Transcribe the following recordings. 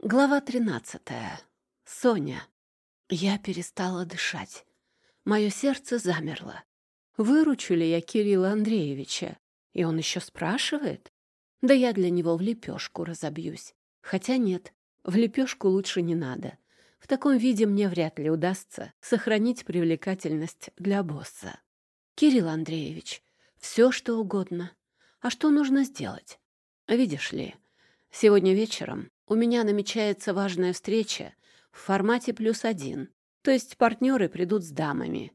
Глава тринадцатая. Соня. Я перестала дышать. Мое сердце замерло. Выручу ли я Кирилла Андреевича? И он еще спрашивает? Да я для него в лепешку разобьюсь. Хотя нет, в лепешку лучше не надо. В таком виде мне вряд ли удастся сохранить привлекательность для босса. Кирилл Андреевич, все что угодно. А что нужно сделать? Видишь ли, сегодня вечером у меня намечается важная встреча в формате плюс один, то есть партнеры придут с дамами.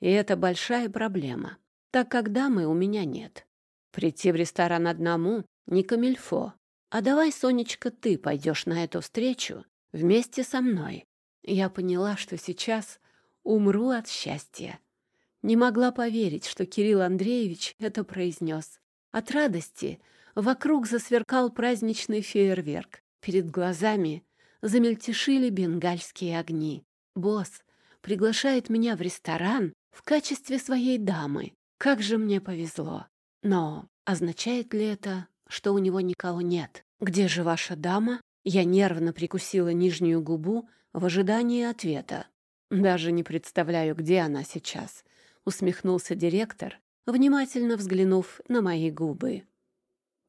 И это большая проблема, так как дамы у меня нет. Прийти в ресторан одному — не камильфо. А давай, Сонечка, ты пойдешь на эту встречу вместе со мной. Я поняла, что сейчас умру от счастья. Не могла поверить, что Кирилл Андреевич это произнес. От радости вокруг засверкал праздничный фейерверк. Перед глазами замельтешили бенгальские огни. Босс приглашает меня в ресторан в качестве своей дамы. Как же мне повезло. Но означает ли это, что у него никого нет? Где же ваша дама? Я нервно прикусила нижнюю губу в ожидании ответа. Даже не представляю, где она сейчас, усмехнулся директор, внимательно взглянув на мои губы.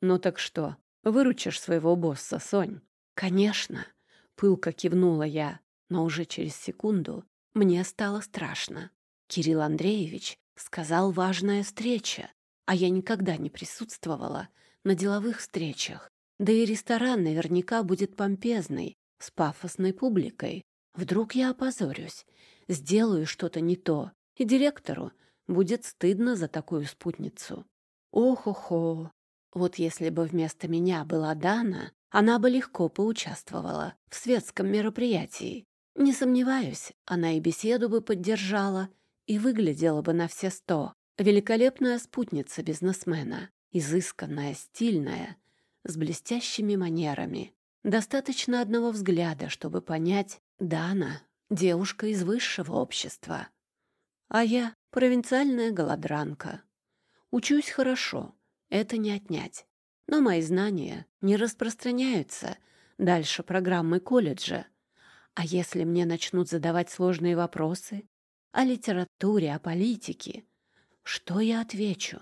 Ну так что, Выручишь своего босса, Сонь?» «Конечно», — пылко кивнула я, но уже через секунду мне стало страшно. Кирилл Андреевич сказал «важная встреча», а я никогда не присутствовала на деловых встречах. Да и ресторан наверняка будет помпезный, с пафосной публикой. Вдруг я опозорюсь, сделаю что-то не то, и директору будет стыдно за такую спутницу. Ох-охо, вот если бы вместо меня была Дана, она бы легко поучаствовала в светском мероприятии. Не сомневаюсь, она и беседу бы поддержала, и выглядела бы на все сто. Великолепная спутница бизнесмена, изысканная, стильная, с блестящими манерами. Достаточно одного взгляда, чтобы понять, Дана — девушка из высшего общества. А я — провинциальная голодранка. Учусь хорошо — это не отнять. Но мои знания не распространяются дальше программы колледжа. А если мне начнут задавать сложные вопросы о литературе, о политике, что я отвечу?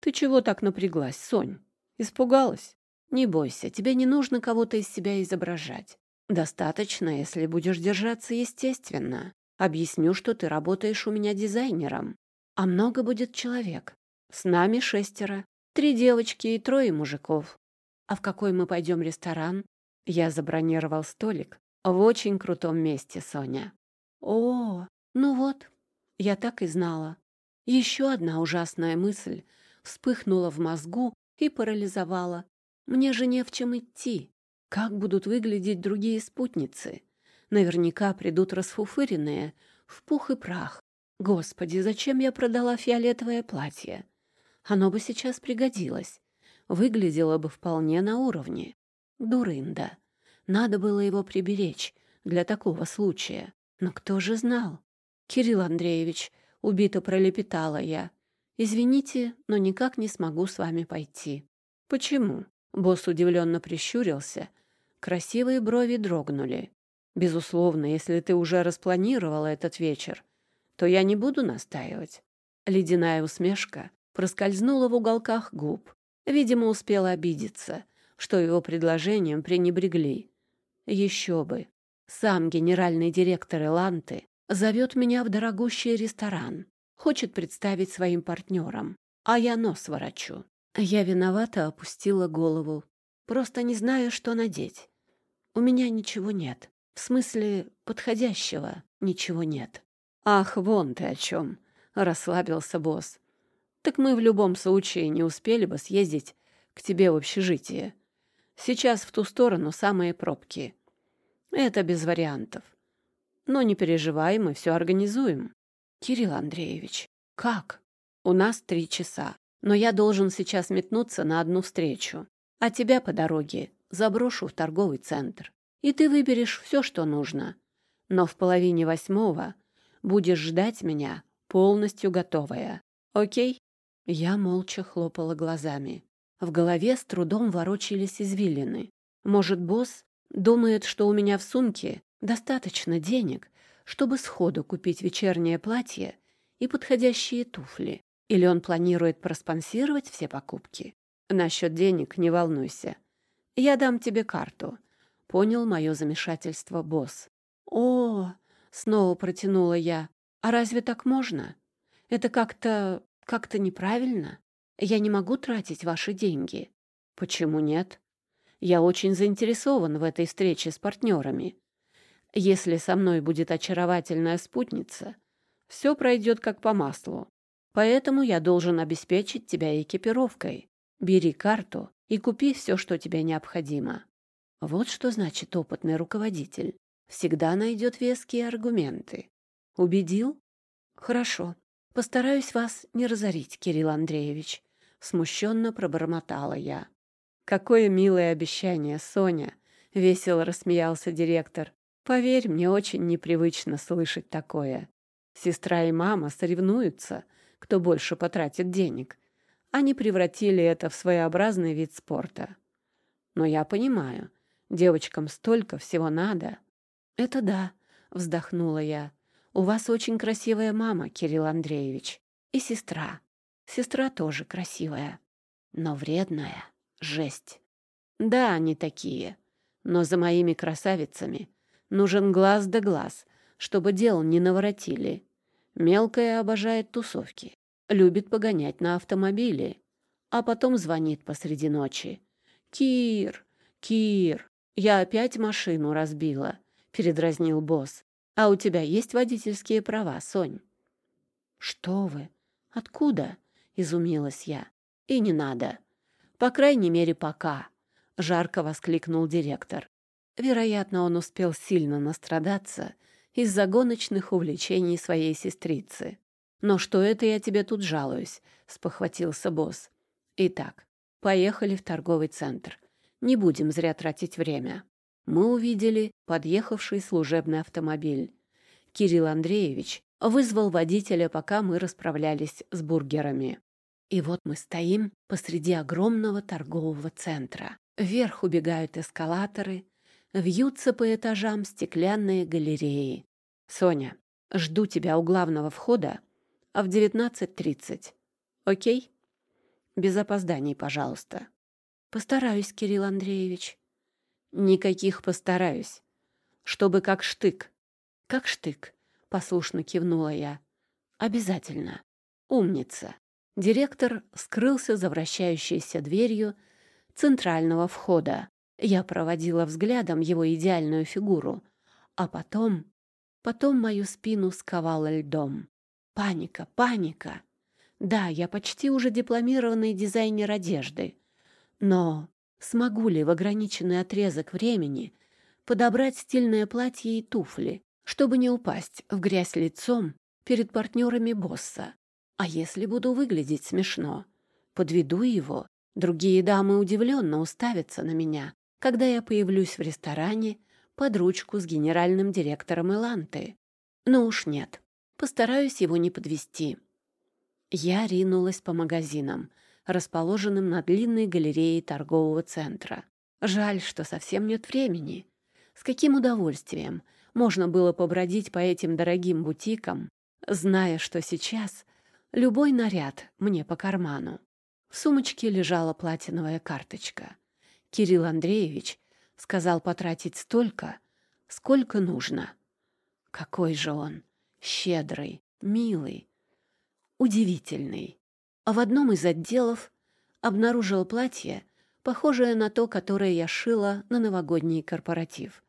Ты чего так напряглась, Сонь? Испугалась? Не бойся, тебе не нужно кого-то из себя изображать. Достаточно, если будешь держаться естественно. Объясню, что ты работаешь у меня дизайнером. А много будет человек. С нами шестеро. Три девочки и трое мужиков. А в какой мы пойдем ресторан? Я забронировал столик в очень крутом месте, Соня. О, ну вот, я так и знала. Еще одна ужасная мысль вспыхнула в мозгу и парализовала. Мне же не в чем идти. Как будут выглядеть другие спутницы? Наверняка придут расфуфыренные, в пух и прах. Господи, зачем я продала фиолетовое платье? Оно бы сейчас пригодилось. Выглядело бы вполне на уровне. Дурында. Надо было его приберечь для такого случая. Но кто же знал? Кирилл Андреевич, убито пролепетала я. Извините, но никак не смогу с вами пойти. Почему? Босс удивленно прищурился. Красивые брови дрогнули. Безусловно, если ты уже распланировала этот вечер, то я не буду настаивать. Ледяная усмешка проскользнула в уголках губ. Видимо, успела обидеться, что его предложением пренебрегли. Еще бы. Сам генеральный директор Эланты зовет меня в дорогущий ресторан. Хочет представить своим партнерам. А я нос ворочу. Я виновато опустила голову. Просто не знаю, что надеть. У меня ничего нет. В смысле, подходящего ничего нет. «Ах, вон ты о чем!» — расслабился босс так мы в любом случае не успели бы съездить к тебе в общежитие. Сейчас в ту сторону самые пробки. Это без вариантов. Но не переживай, мы все организуем. Кирилл Андреевич, как? У нас три часа, но я должен сейчас метнуться на одну встречу, а тебя по дороге заброшу в торговый центр, и ты выберешь все, что нужно. Но в половине восьмого будешь ждать меня полностью готовая. Окей? Я молча хлопала глазами. В голове с трудом ворочались извилины. Может, босс Думает, что у меня в сумке достаточно денег, чтобы сходу купить вечернее платье и подходящие туфли. Или он планирует проспонсировать все покупки? Насчет денег не волнуйся. Я дам тебе карту. Понял мое замешательство босс. О, снова протянула я. А разве так можно? Это как-то... как-то неправильно. Я не могу тратить ваши деньги. Почему нет? Я очень заинтересован в этой встрече с партнерами. Если со мной будет очаровательная спутница, все пройдет как по маслу. Поэтому я должен обеспечить тебя экипировкой. Бери карту и купи все, что тебе необходимо. Вот что значит опытный руководитель. Всегда найдет веские аргументы. Убедил? Хорошо. Постараюсь вас не разорить, Кирилл Андреевич. Смущенно пробормотала я. Какое милое обещание, Соня! Весело рассмеялся директор. Поверь, мне очень непривычно слышать такое. Сестра и мама соревнуются, кто больше потратит денег. Они превратили это в своеобразный вид спорта. Но я понимаю, девочкам столько всего надо. Это да, вздохнула я. У вас очень красивая мама, Кирилл Андреевич, и сестра. Сестра тоже красивая, но вредная. Жесть. Да, они такие. Но за моими красавицами нужен глаз да глаз, чтобы дел не наворотили. Мелкая обожает тусовки, любит погонять на автомобиле, а потом звонит посреди ночи. «Кир! Кир! Я опять машину разбила!» — передразнил босс. «А у тебя есть водительские права, Сонь?» «Что вы? Откуда?» — изумилась я. «И не надо. По крайней мере, пока», — жарко воскликнул директор. Вероятно, он успел сильно настрадаться из-за гоночных увлечений своей сестрицы. «Но что это я тебе тут жалуюсь?» — спохватился босс. «Итак, поехали в торговый центр. Не будем зря тратить время». Мы увидели подъехавший служебный автомобиль. Кирилл Андреевич вызвал водителя, пока мы расправлялись с бургерами. И вот мы стоим посреди огромного торгового центра. Вверх убегают эскалаторы, вьются по этажам стеклянные галереи. «Соня, жду тебя у главного входа а в 19.30. Окей? Без опозданий, пожалуйста». «Постараюсь, Кирилл Андреевич». «Никаких постараюсь. Чтобы как штык». «Как штык», — послушно кивнула я. «Обязательно. Умница». Директор скрылся за вращающейся дверью центрального входа. Я проводила взглядом его идеальную фигуру, а потом... Потом мою спину сковало льдом. Паника, паника. Да, я почти уже дипломированный дизайнер одежды. Но смогу ли в ограниченный отрезок времени подобрать стильное платье и туфли, чтобы не упасть в грязь лицом перед партнерами босса? А если буду выглядеть смешно? Подведу его. Другие дамы удивленно уставятся на меня, когда я появлюсь в ресторане под ручку с генеральным директором Эланты. Но уж нет, постараюсь его не подвести. Я ринулась по магазинам, расположенным на длинной галерее торгового центра. Жаль, что совсем нет времени. С каким удовольствием можно было побродить по этим дорогим бутикам, зная, что сейчас Любой наряд мне по карману. В сумочке лежала платиновая карточка. Кирилл Андреевич сказал потратить столько, сколько нужно. Какой же он щедрый, милый, удивительный. А в одном из отделов обнаружил платье, похожее на то, которое я шила на новогодний корпоратив.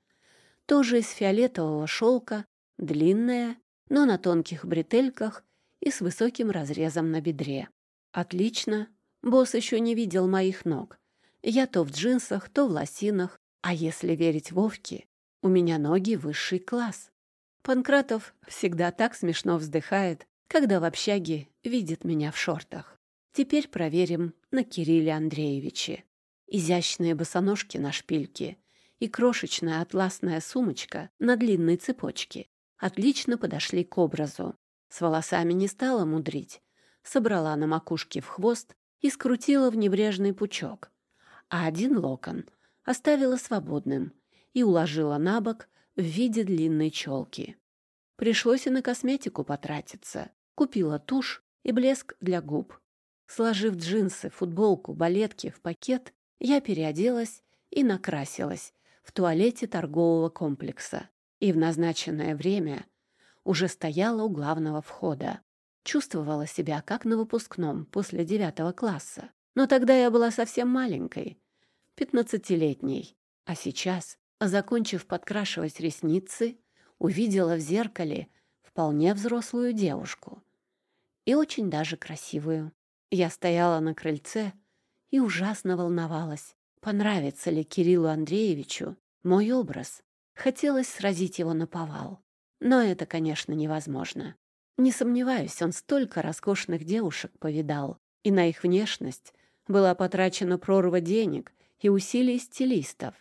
Тоже из фиолетового шелка, длинное, но на тонких бретельках и с высоким разрезом на бедре. Отлично. Босс еще не видел моих ног. Я то в джинсах, то в лосинах, а если верить Вовке, у меня ноги высший класс. Панкратов всегда так смешно вздыхает, когда в общаге видит меня в шортах. Теперь проверим на Кирилле Андреевиче. Изящные босоножки на шпильке и крошечная атласная сумочка на длинной цепочке отлично подошли к образу. С волосами не стала мудрить. Собрала на макушке в хвост и скрутила в небрежный пучок. А один локон оставила свободным и уложила на бок в виде длинной челки. Пришлось и на косметику потратиться. Купила тушь и блеск для губ. Сложив джинсы, футболку, балетки в пакет, я переоделась и накрасилась в туалете торгового комплекса. И в назначенное время уже стояла у главного входа. Чувствовала себя как на выпускном после девятого класса. Но тогда я была совсем маленькой, пятнадцатилетней. А сейчас, закончив подкрашивать ресницы, увидела в зеркале вполне взрослую девушку. И очень даже красивую. Я стояла на крыльце и ужасно волновалась, понравится ли Кириллу Андреевичу мой образ. Хотелось сразить его на повал. Но это, конечно, невозможно. Не сомневаюсь, он столько роскошных девушек повидал, и на их внешность была потрачена прорва денег и усилий стилистов,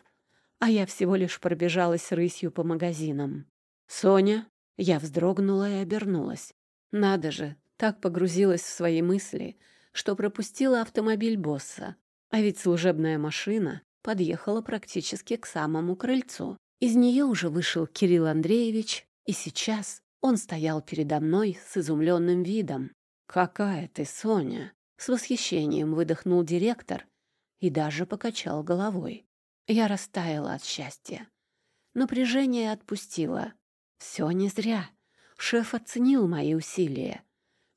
а я всего лишь пробежалась рысью по магазинам. «Соня?» Я вздрогнула и обернулась. Надо же, так погрузилась в свои мысли, что пропустила автомобиль босса. А ведь служебная машина подъехала практически к самому крыльцу. Из нее уже вышел Кирилл Андреевич, и сейчас он стоял передо мной с изумленным видом. «Какая ты, Соня!» С восхищением выдохнул директор и даже покачал головой. Я растаяла от счастья. Напряжение отпустило. Все не зря. Шеф оценил мои усилия.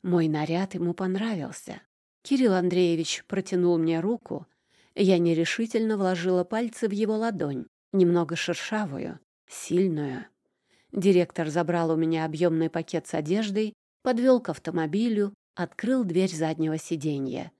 Мой наряд ему понравился. Кирилл Андреевич протянул мне руку. Я нерешительно вложила пальцы в его ладонь, немного шершавую, сильную. Директор забрал у меня объемный пакет с одеждой, подвел к автомобилю, открыл дверь заднего сиденья.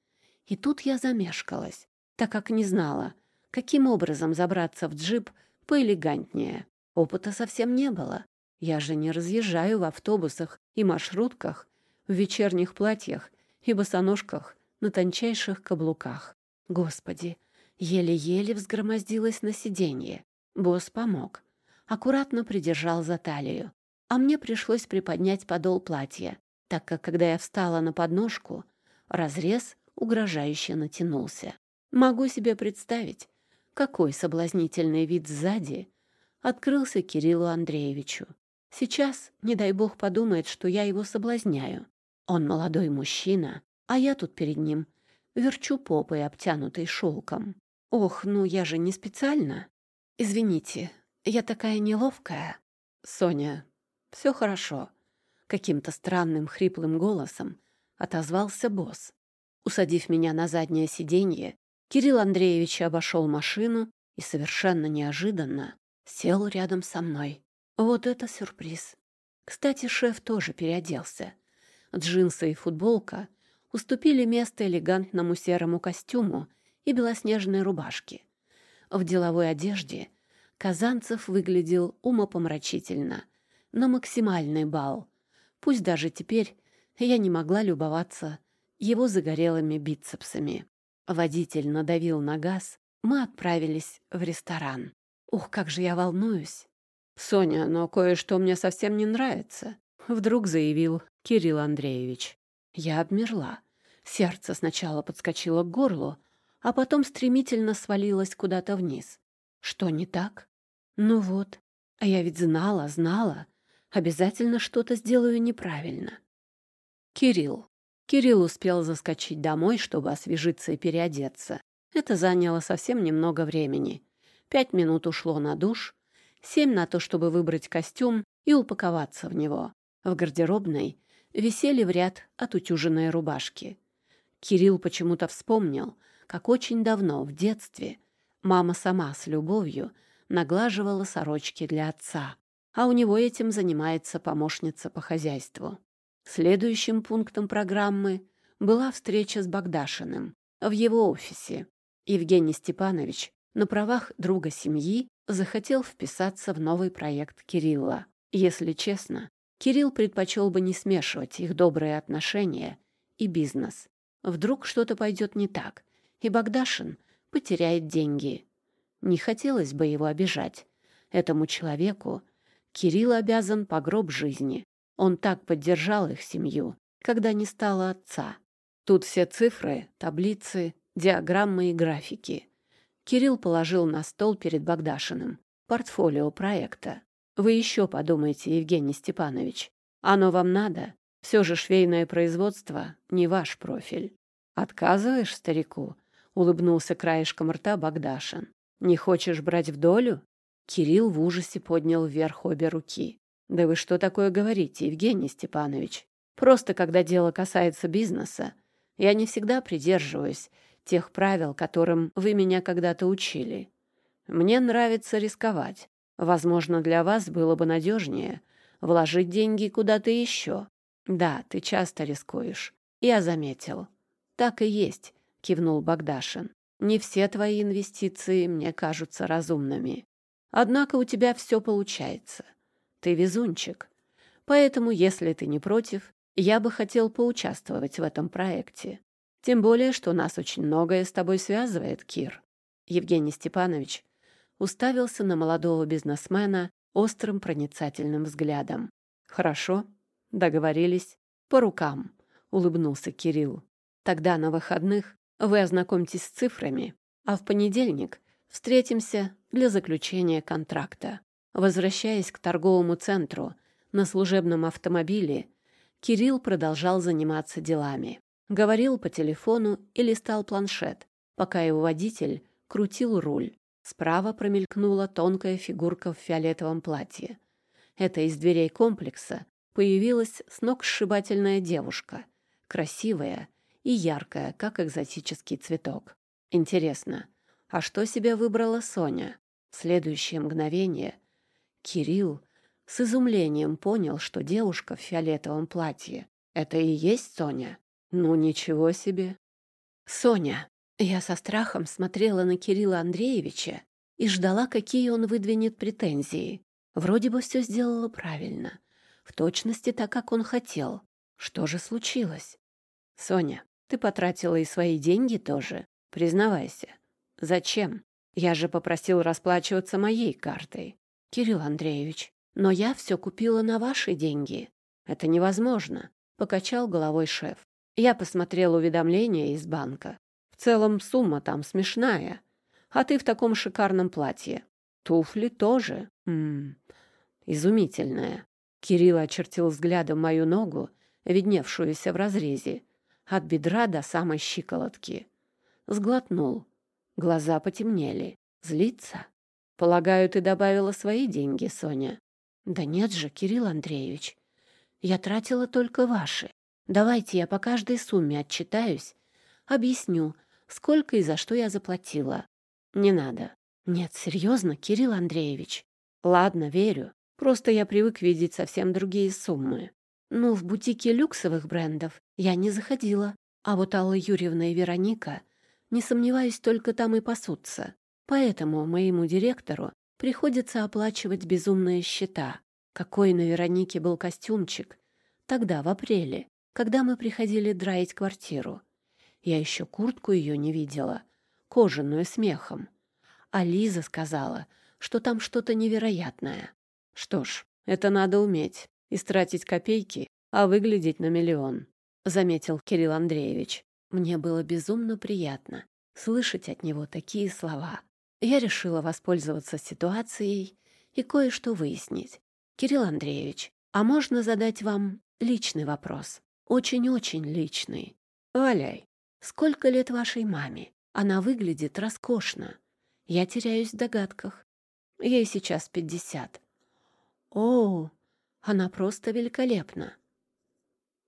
И тут я замешкалась, так как не знала, каким образом забраться в джип поэлегантнее. Опыта совсем не было. Я же не разъезжаю в автобусах и маршрутках, в вечерних платьях и босоножках на тончайших каблуках. Господи, еле-еле взгромоздилась на сиденье. Босс помог. Аккуратно придержал за талию. А мне пришлось приподнять подол платья, так как, когда я встала на подножку, разрез угрожающе натянулся. Могу себе представить, какой соблазнительный вид сзади открылся Кириллу Андреевичу. Сейчас, не дай бог, подумает, что я его соблазняю. Он молодой мужчина, а я тут перед ним верчу попой, обтянутой шелком. Ох, ну я же не специально. Извините, я такая неловкая. Соня, все хорошо. Каким-то странным хриплым голосом отозвался босс. Усадив меня на заднее сиденье, Кирилл Андреевич обошел машину и совершенно неожиданно сел рядом со мной. Вот это сюрприз. Кстати, шеф тоже переоделся. Джинсы и футболка уступили место элегантному серому костюму и белоснежной рубашке. В деловой одежде Казанцев выглядел умопомрачительно, на максимальный бал. Пусть даже теперь я не могла любоваться его загорелыми бицепсами. Водитель надавил на газ, мы отправились в ресторан. Ух, как же я волнуюсь! «Соня, но кое-что мне совсем не нравится», — вдруг заявил Кирилл Андреевич. Я обмерла. Сердце сначала подскочило к горлу, а потом стремительно свалилось куда-то вниз. Что не так? Ну вот, а я ведь знала, знала. Обязательно что-то сделаю неправильно. Кирилл. Кирилл успел заскочить домой, чтобы освежиться и переодеться. Это заняло совсем немного времени. Пять минут ушло на душ, семь на то, чтобы выбрать костюм и упаковаться в него. В гардеробной висели в ряд отутюженные рубашки. Кирилл почему-то вспомнил, как очень давно, в детстве, мама сама с любовью наглаживала сорочки для отца, а у него этим занимается помощница по хозяйству. Следующим пунктом программы была встреча с Богдашиным в его офисе. Евгений Степанович на правах друга семьи захотел вписаться в новый проект Кирилла. Если честно, Кирилл предпочел бы не смешивать их добрые отношения и бизнес. Вдруг что-то пойдет не так, и Богдашин потеряет деньги. Не хотелось бы его обижать. Этому человеку Кирилл обязан по гроб жизни. Он так поддержал их семью, когда не стало отца. Тут все цифры, таблицы, диаграммы и графики. Кирилл положил на стол перед Богдашиным портфолио проекта. Вы еще подумайте, Евгений Степанович. Оно вам надо? Все же швейное производство не ваш профиль. Отказываешь старику? Улыбнулся краешком рта Богдашин. Не хочешь брать в долю? Кирилл в ужасе поднял вверх обе руки. Да вы что такое говорите, Евгений Степанович? Просто когда дело касается бизнеса, я не всегда придерживаюсь тех правил, которым вы меня когда-то учили. Мне нравится рисковать. Возможно, для вас было бы надежнее вложить деньги куда-то еще. Да, ты часто рискуешь. Я заметил. Так и есть, кивнул Богдашин. Не все твои инвестиции мне кажутся разумными. Однако у тебя все получается. Ты везунчик. Поэтому, если ты не против, я бы хотел поучаствовать в этом проекте. Тем более, что нас очень многое с тобой связывает, Кир. Евгений Степанович уставился на молодого бизнесмена острым проницательным взглядом. «Хорошо, договорились. По рукам», — улыбнулся Кирилл. «Тогда на выходных вы ознакомьтесь с цифрами, а в понедельник встретимся для заключения контракта». Возвращаясь к торговому центру на служебном автомобиле, Кирилл продолжал заниматься делами. Говорил по телефону и листал планшет, пока его водитель крутил руль. Справа промелькнула тонкая фигурка в фиолетовом платье. Это из дверей комплекса появилась сногсшибательная девушка, красивая и яркая, как экзотический цветок. Интересно, а что себе выбрала Соня? В следующее мгновение Кирилл с изумлением понял, что девушка в фиолетовом платье — это и есть Соня. Ну, ничего себе! Соня, я со страхом смотрела на Кирилла Андреевича и ждала, какие он выдвинет претензии. Вроде бы все сделала правильно, в точности так, как он хотел. Что же случилось? Соня, ты потратила и свои деньги тоже, признавайся. Зачем? Я же попросил расплачиваться моей картой. Кирилл Андреевич, но я все купила на ваши деньги. Это невозможно, покачал головой шеф. Я посмотрел уведомление из банка целом сумма там смешная. А ты в таком шикарном платье. Туфли тоже. М изумительная. Кирилл очертил взглядом мою ногу, видневшуюся в разрезе, от бедра до самой щиколотки. Сглотнул. Глаза потемнели. Злится? Полагаю, ты добавила свои деньги, Соня. Да нет же, Кирилл Андреевич. Я тратила только ваши. Давайте я по каждой сумме отчитаюсь, объясню, сколько и за что я заплатила. Не надо. Нет, серьезно, Кирилл Андреевич. Ладно, верю. Просто я привык видеть совсем другие суммы. Ну, в бутике люксовых брендов я не заходила. А вот Алла Юрьевна и Вероника, не сомневаюсь, только там и пасутся. Поэтому моему директору приходится оплачивать безумные счета. Какой на Веронике был костюмчик. Тогда, в апреле, когда мы приходили драить квартиру. Я еще куртку ее не видела, кожаную с мехом. А Лиза сказала, что там что-то невероятное. Что ж, это надо уметь. Истратить копейки, а выглядеть на миллион, — заметил Кирилл Андреевич. Мне было безумно приятно слышать от него такие слова. Я решила воспользоваться ситуацией и кое-что выяснить. Кирилл Андреевич, а можно задать вам личный вопрос? Очень-очень личный. Валяй. Сколько лет вашей маме? Она выглядит роскошно. Я теряюсь в догадках. Ей сейчас пятьдесят. О, она просто великолепна.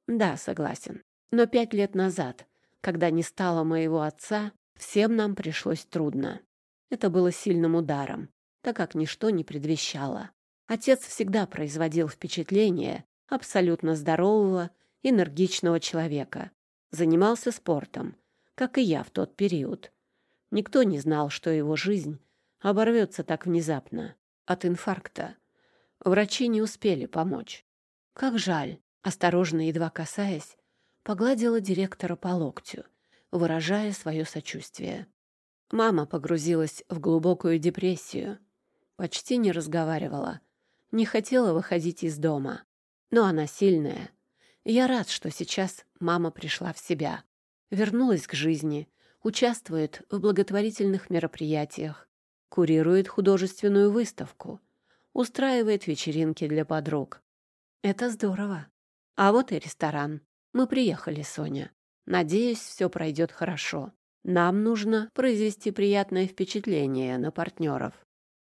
Да, согласен. Но пять лет назад, когда не стало моего отца, всем нам пришлось трудно. Это было сильным ударом, так как ничто не предвещало. Отец всегда производил впечатление абсолютно здорового, энергичного человека, занимался спортом, как и я в тот период. Никто не знал, что его жизнь оборвется так внезапно от инфаркта. Врачи не успели помочь. Как жаль, осторожно, едва касаясь, погладила директора по локтю, выражая свое сочувствие. Мама погрузилась в глубокую депрессию, почти не разговаривала, не хотела выходить из дома. Но она сильная. Я рад, что сейчас мама пришла в себя, вернулась к жизни, участвует в благотворительных мероприятиях. курирует художественную выставку, устраивает вечеринки для подруг. Это здорово. А вот и ресторан. Мы приехали, Соня. Надеюсь, все пройдет хорошо. Нам нужно произвести приятное впечатление на партнеров.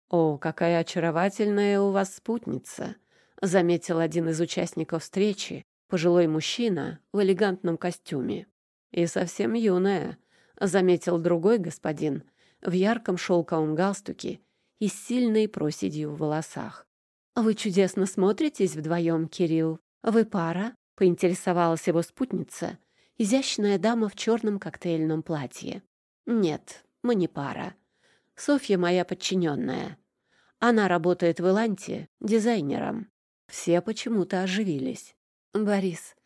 «О, какая очаровательная у вас спутница!» — заметил один из участников встречи, пожилой мужчина в элегантном костюме. «И совсем юная», — заметил другой господин в ярком шелковом галстуке и с сильной проседью в волосах. «Вы чудесно смотритесь вдвоем, Кирилл. Вы пара?» — поинтересовалась его спутница, изящная дама в черном коктейльном платье. «Нет, мы не пара. Софья моя подчиненная. Она работает в Иланте дизайнером». Все почему-то оживились. «Борис,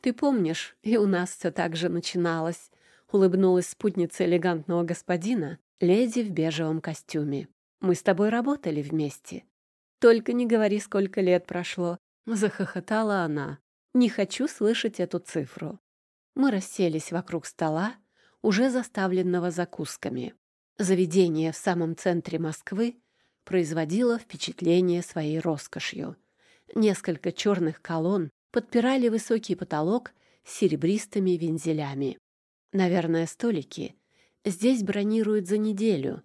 ты помнишь, и у нас все так же начиналось», — улыбнулась спутница элегантного господина, леди в бежевом костюме. «Мы с тобой работали вместе. Только не говори, сколько лет прошло», — захохотала она. «Не хочу слышать эту цифру». Мы расселись вокруг стола, уже заставленного закусками. Заведение в самом центре Москвы производило впечатление своей роскошью. Несколько черных колонн подпирали высокий потолок с серебристыми вензелями. Наверное, столики здесь бронируют за неделю,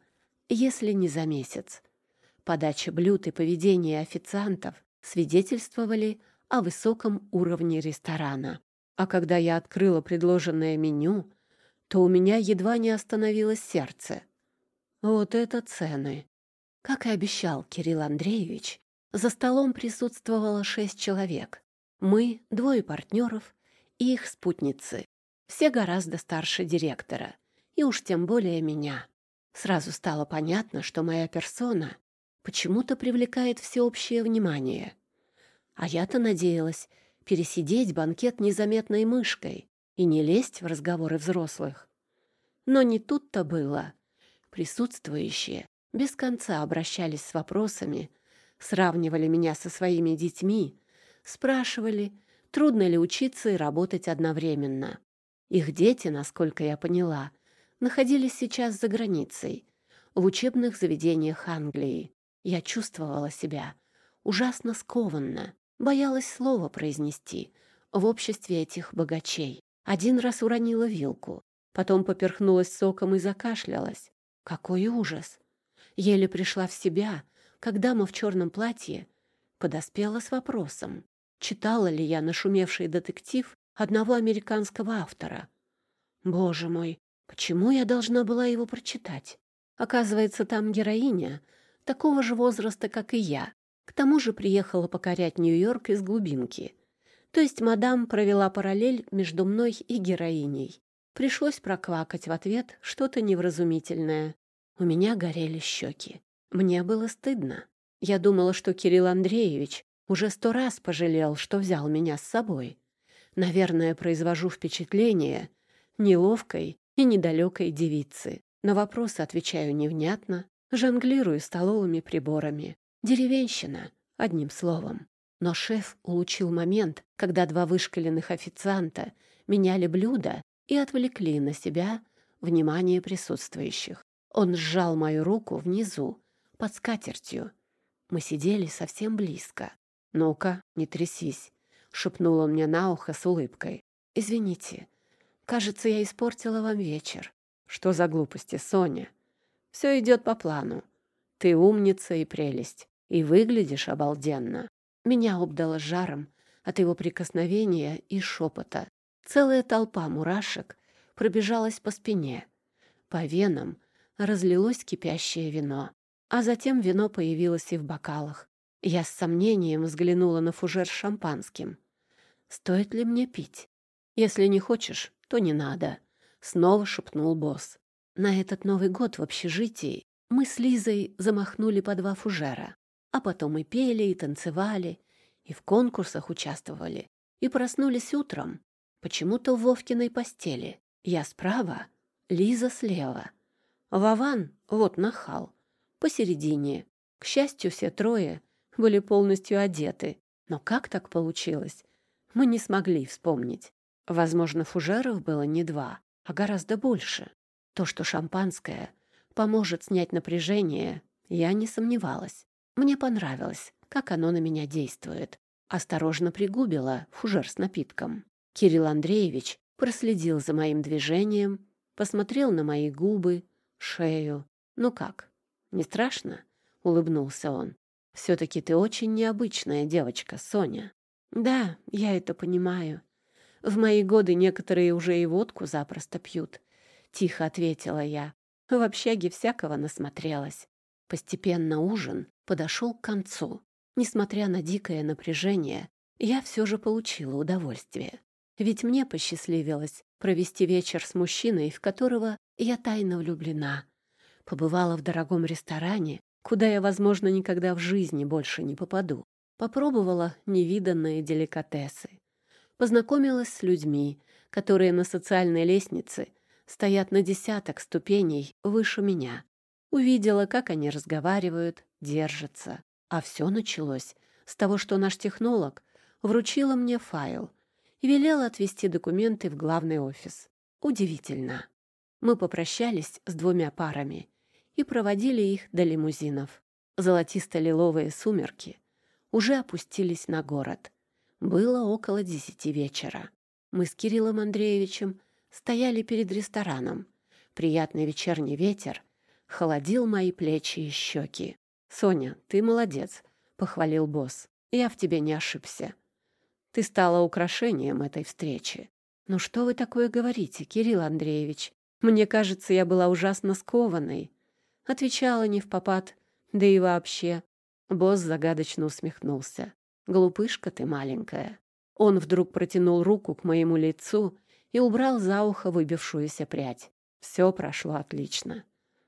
если не за месяц. Подача блюд и поведение официантов свидетельствовали о высоком уровне ресторана. А когда я открыла предложенное меню, то у меня едва не остановилось сердце. Вот это цены! Как и обещал Кирилл Андреевич, за столом присутствовало шесть человек. Мы, двое партнеров и их спутницы. Все гораздо старше директора, и уж тем более меня. Сразу стало понятно, что моя персона почему-то привлекает всеобщее внимание. А я-то надеялась, пересидеть банкет незаметной мышкой и не лезть в разговоры взрослых. Но не тут-то было. Присутствующие без конца обращались с вопросами, сравнивали меня со своими детьми, спрашивали, трудно ли учиться и работать одновременно. Их дети, насколько я поняла, находились сейчас за границей, в учебных заведениях Англии. Я чувствовала себя ужасно скованно, Боялась слова произнести в обществе этих богачей. Один раз уронила вилку, потом поперхнулась соком и закашлялась. Какой ужас! Еле пришла в себя, когда дама в черном платье подоспела с вопросом, читала ли я нашумевший детектив одного американского автора. Боже мой, почему я должна была его прочитать? Оказывается, там героиня такого же возраста, как и я, к тому же приехала покорять Нью-Йорк из глубинки. То есть мадам провела параллель между мной и героиней. Пришлось проквакать в ответ что-то невразумительное. У меня горели щеки. Мне было стыдно. Я думала, что Кирилл Андреевич уже сто раз пожалел, что взял меня с собой. Наверное, произвожу впечатление неловкой и недалекой девицы. На вопросы отвечаю невнятно, жонглирую столовыми приборами. Деревенщина, одним словом. Но шеф улучил момент, когда два вышкаленных официанта меняли блюда и отвлекли на себя внимание присутствующих. Он сжал мою руку внизу, под скатертью. Мы сидели совсем близко. «Ну-ка, не трясись», — шепнул он мне на ухо с улыбкой. «Извините, кажется, я испортила вам вечер». «Что за глупости, Соня? Все идет по плану. Ты умница и прелесть и выглядишь обалденно. Меня обдало жаром от его прикосновения и шепота. Целая толпа мурашек пробежалась по спине. По венам разлилось кипящее вино, а затем вино появилось и в бокалах. Я с сомнением взглянула на фужер с шампанским. «Стоит ли мне пить? Если не хочешь, то не надо», — снова шепнул босс. На этот Новый год в общежитии мы с Лизой замахнули по два фужера. А потом и пели, и танцевали, и в конкурсах участвовали, и проснулись утром, почему-то в Вовкиной постели. Я справа, Лиза слева. Вован, вот нахал, посередине. К счастью, все трое были полностью одеты. Но как так получилось, мы не смогли вспомнить. Возможно, фужеров было не два, а гораздо больше. То, что шампанское поможет снять напряжение, я не сомневалась. Мне понравилось, как оно на меня действует. Осторожно пригубила фужер с напитком. Кирилл Андреевич проследил за моим движением, посмотрел на мои губы, шею. «Ну как, не страшно?» — улыбнулся он. «Все-таки ты очень необычная девочка, Соня». «Да, я это понимаю. В мои годы некоторые уже и водку запросто пьют», — тихо ответила я. В общаге всякого насмотрелась. Постепенно ужин подошел к концу. Несмотря на дикое напряжение, я все же получила удовольствие. Ведь мне посчастливилось провести вечер с мужчиной, в которого я тайно влюблена. Побывала в дорогом ресторане, куда я, возможно, никогда в жизни больше не попаду. Попробовала невиданные деликатесы. Познакомилась с людьми, которые на социальной лестнице стоят на десяток ступеней выше меня. Увидела, как они разговаривают, держатся. А все началось с того, что наш технолог вручила мне файл и велела отвезти документы в главный офис. Удивительно. Мы попрощались с двумя парами и проводили их до лимузинов. Золотисто-лиловые сумерки уже опустились на город. Было около десяти вечера. Мы с Кириллом Андреевичем стояли перед рестораном. Приятный вечерний ветер холодил мои плечи и щеки. «Соня, ты молодец», — похвалил босс. «Я в тебе не ошибся. Ты стала украшением этой встречи». «Ну что вы такое говорите, Кирилл Андреевич? Мне кажется, я была ужасно скованной». Отвечала не в попад, да и вообще. Босс загадочно усмехнулся. «Глупышка ты маленькая». Он вдруг протянул руку к моему лицу и убрал за ухо выбившуюся прядь. Все прошло отлично.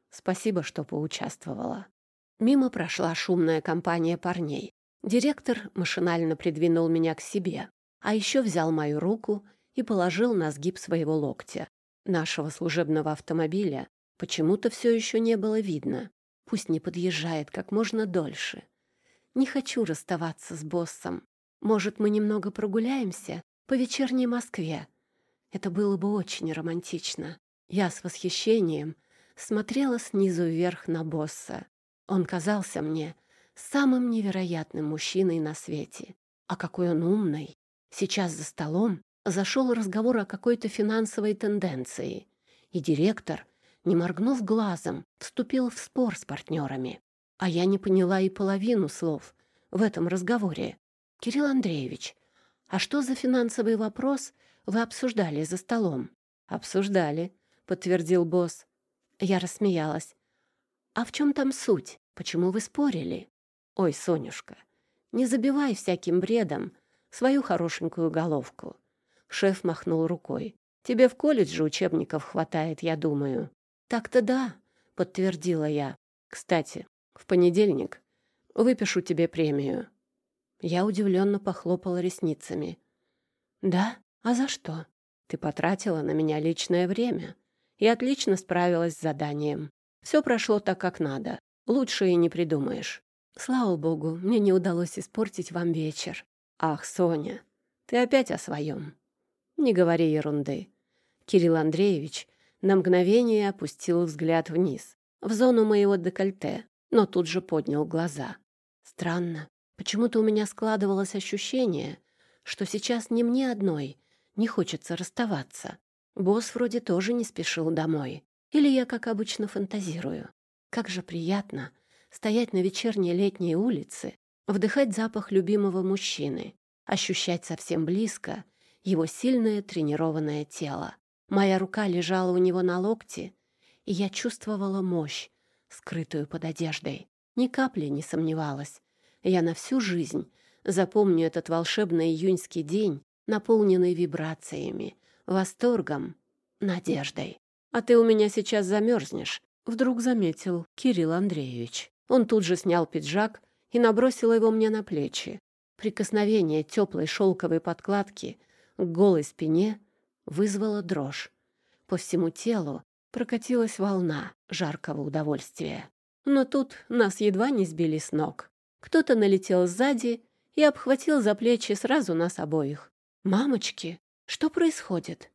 Спасибо, что поучаствовала. Мимо прошла шумная компания парней. Директор машинально придвинул меня к себе, а еще взял мою руку и положил на сгиб своего локтя. Нашего служебного автомобиля почему-то все еще не было видно. Пусть не подъезжает как можно дольше. Не хочу расставаться с боссом. Может, мы немного прогуляемся по вечерней Москве? Это было бы очень романтично. Я с восхищением смотрела снизу вверх на босса. Он казался мне самым невероятным мужчиной на свете. А какой он умный! Сейчас за столом зашел разговор о какой-то финансовой тенденции, и директор, не моргнув глазом, вступил в спор с партнерами. А я не поняла и половину слов в этом разговоре. «Кирилл Андреевич, а что за финансовый вопрос вы обсуждали за столом?» «Обсуждали», — подтвердил босс. Я рассмеялась. «А в чем там суть? Почему вы спорили?» «Ой, Сонюшка, не забивай всяким бредом свою хорошенькую головку». Шеф махнул рукой. «Тебе в колледже учебников хватает, я думаю». «Так-то да», — подтвердила я. «Кстати, в понедельник выпишу тебе премию». Я удивленно похлопала ресницами. «Да? А за что?» «Ты потратила на меня личное время и отлично справилась с заданием. Все прошло так, как надо. Лучше и не придумаешь. Слава богу, мне не удалось испортить вам вечер. Ах, Соня, ты опять о своем. Не говори ерунды. Кирилл Андреевич на мгновение опустил взгляд вниз, в зону моего декольте, но тут же поднял глаза. Странно. Почему-то у меня складывалось ощущение, что сейчас ни мне одной не хочется расставаться. Босс вроде тоже не спешил домой. Или я, как обычно, фантазирую. Как же приятно стоять на вечерней летней улице, вдыхать запах любимого мужчины, ощущать совсем близко его сильное тренированное тело. Моя рука лежала у него на локте, и я чувствовала мощь, скрытую под одеждой. Ни капли не сомневалась. Я на всю жизнь запомню этот волшебный июньский день, наполненный вибрациями, восторгом, надеждой. «А ты у меня сейчас замерзнешь», — вдруг заметил Кирилл Андреевич. Он тут же снял пиджак и набросил его мне на плечи. Прикосновение теплой шелковой подкладки к голой спине вызвало дрожь. По всему телу прокатилась волна жаркого удовольствия. Но тут нас едва не сбили с ног. Кто-то налетел сзади и обхватил за плечи сразу нас обоих. «Мамочки, что происходит?»